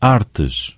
artes.